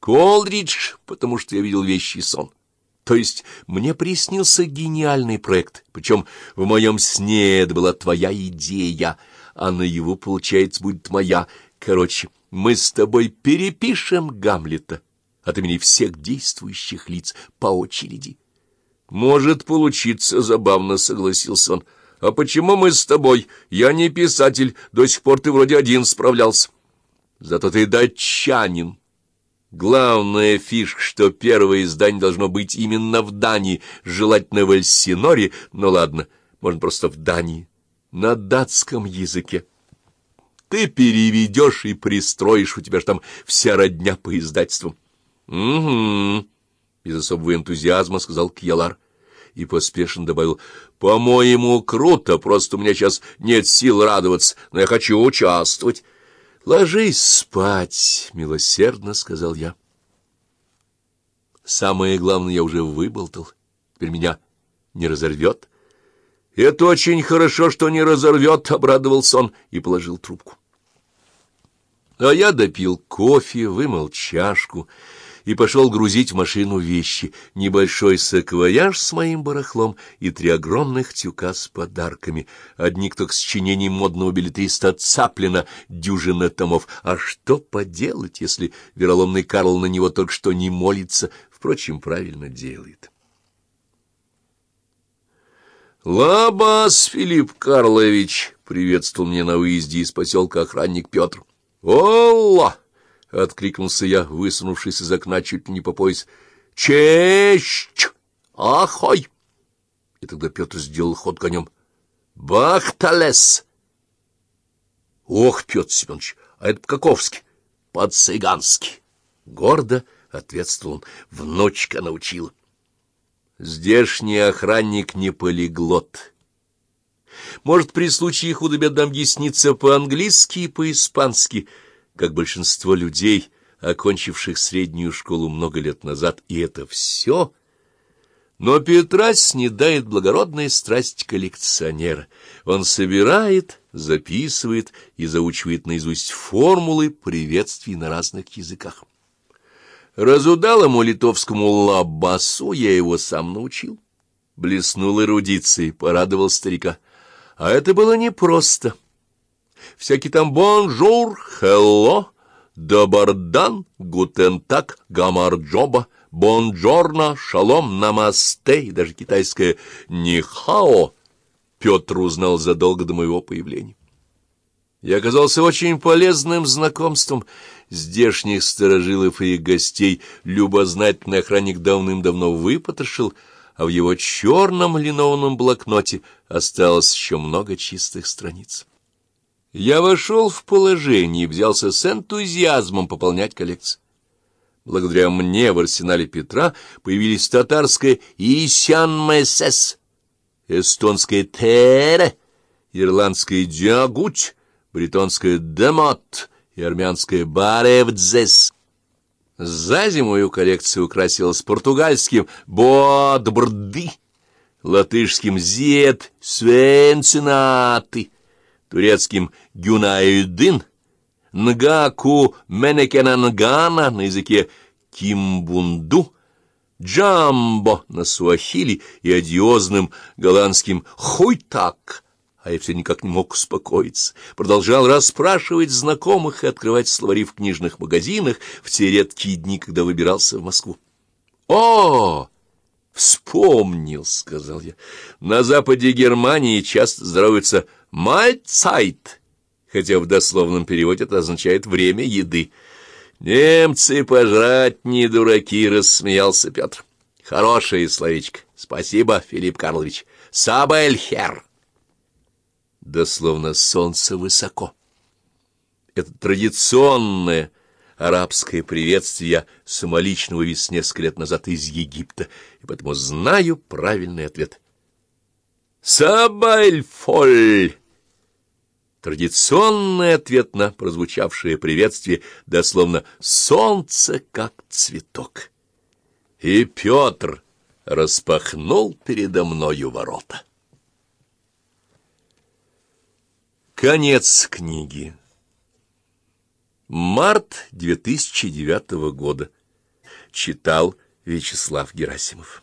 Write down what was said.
Колдридж, потому что я видел вещий сон. То есть мне приснился гениальный проект, причем в моем сне это была твоя идея, а на его, получается, будет моя. Короче, мы с тобой перепишем Гамлета от имени всех действующих лиц по очереди. Может получиться забавно, согласился он. А почему мы с тобой? Я не писатель, до сих пор ты вроде один справлялся. Зато ты датчанин. Главная фишка, что первое издание должно быть именно в Дании, желательно в Эльсиноре, но ладно, можно просто в Дании, на датском языке. Ты переведешь и пристроишь, у тебя же там вся родня по издательствам. — Угу, — без особого энтузиазма сказал Кьялар и поспешно добавил, — По-моему, круто, просто у меня сейчас нет сил радоваться, но я хочу участвовать. — Ложись спать, — милосердно сказал я. Самое главное я уже выболтал, теперь меня не разорвет. — Это очень хорошо, что не разорвет, — обрадовался он и положил трубку. А я допил кофе, вымыл чашку и пошел грузить в машину вещи, небольшой саквояж с моим барахлом и три огромных тюка с подарками. Одни только с чинением модного билетриста Цаплина, дюжина томов. А что поделать, если вероломный Карл на него только что не молится, впрочем, правильно делает. «Лабас, Филипп Карлович!» — приветствовал меня на выезде из поселка охранник Петр. «Олла!» — откликнулся я, высунувшись из окна чуть ли не по пояс. «Честь! Ахой!» И тогда Петр сделал ход конем. «Бахталес!» «Ох, Петр Семенович, а это по-каковски, по-цыгански!» Гордо ответствовал он. Внучка научила. Здешний охранник не полиглот. Может, при случае худо-бедно объясниться по-английски и по-испански — как большинство людей, окончивших среднюю школу много лет назад, и это все. Но Петра снедает благородная страсть коллекционера. Он собирает, записывает и заучивает наизусть формулы приветствий на разных языках. Разудалому литовскому лабасу я его сам научил. Блеснул эрудицией, порадовал старика. А это было непросто всякий там bonjour, hello, dobar dan, guten Tag, გამარჯობა, buongiorno, шалом, намасте и даже китайское 你好 Петр узнал задолго до моего появления. Я оказался очень полезным знакомством здешних сторожилов и их гостей. Любознательный охранник давным-давно выпотрошил, а в его черном линованном блокноте осталось еще много чистых страниц. Я вошел в положение и взялся с энтузиазмом пополнять коллекцию. Благодаря мне в арсенале Петра появились татарское «Исян-Месес», эстонское «Тере», ирландское «Дягуть», бритонское «Демот» и армянское «Баревдзес». За зиму мою коллекцию украсилась португальским «Бодбрды», латышским «Зет Свенцинаты», турецким «гюнаэдын», «нгаку менекенангана» на языке «кимбунду», «джамбо» на суахили и одиозным голландским «хуйтак», а я все никак не мог успокоиться. Продолжал расспрашивать знакомых и открывать словари в книжных магазинах в те редкие дни, когда выбирался в Москву. «О!» «Вспомнил», — сказал я. «На западе Германии часто здороваются «Мальцайт», хотя в дословном переводе это означает «время еды». «Немцы пожрать не дураки», — рассмеялся Петр. «Хорошее словечко. Спасибо, Филипп Карлович. Сабельхер». Дословно «солнце высоко». Это традиционное арабское приветствие я самолично вывез несколько лет назад из Египта, и поэтому знаю правильный ответ. «Сабальфоль!» Традиционный ответ на прозвучавшее приветствие, дословно «солнце как цветок». И Петр распахнул передо мною ворота. Конец книги. Март 2009 года. Читал Вячеслав Герасимов.